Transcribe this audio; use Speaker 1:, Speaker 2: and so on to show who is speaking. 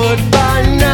Speaker 1: goodbye now.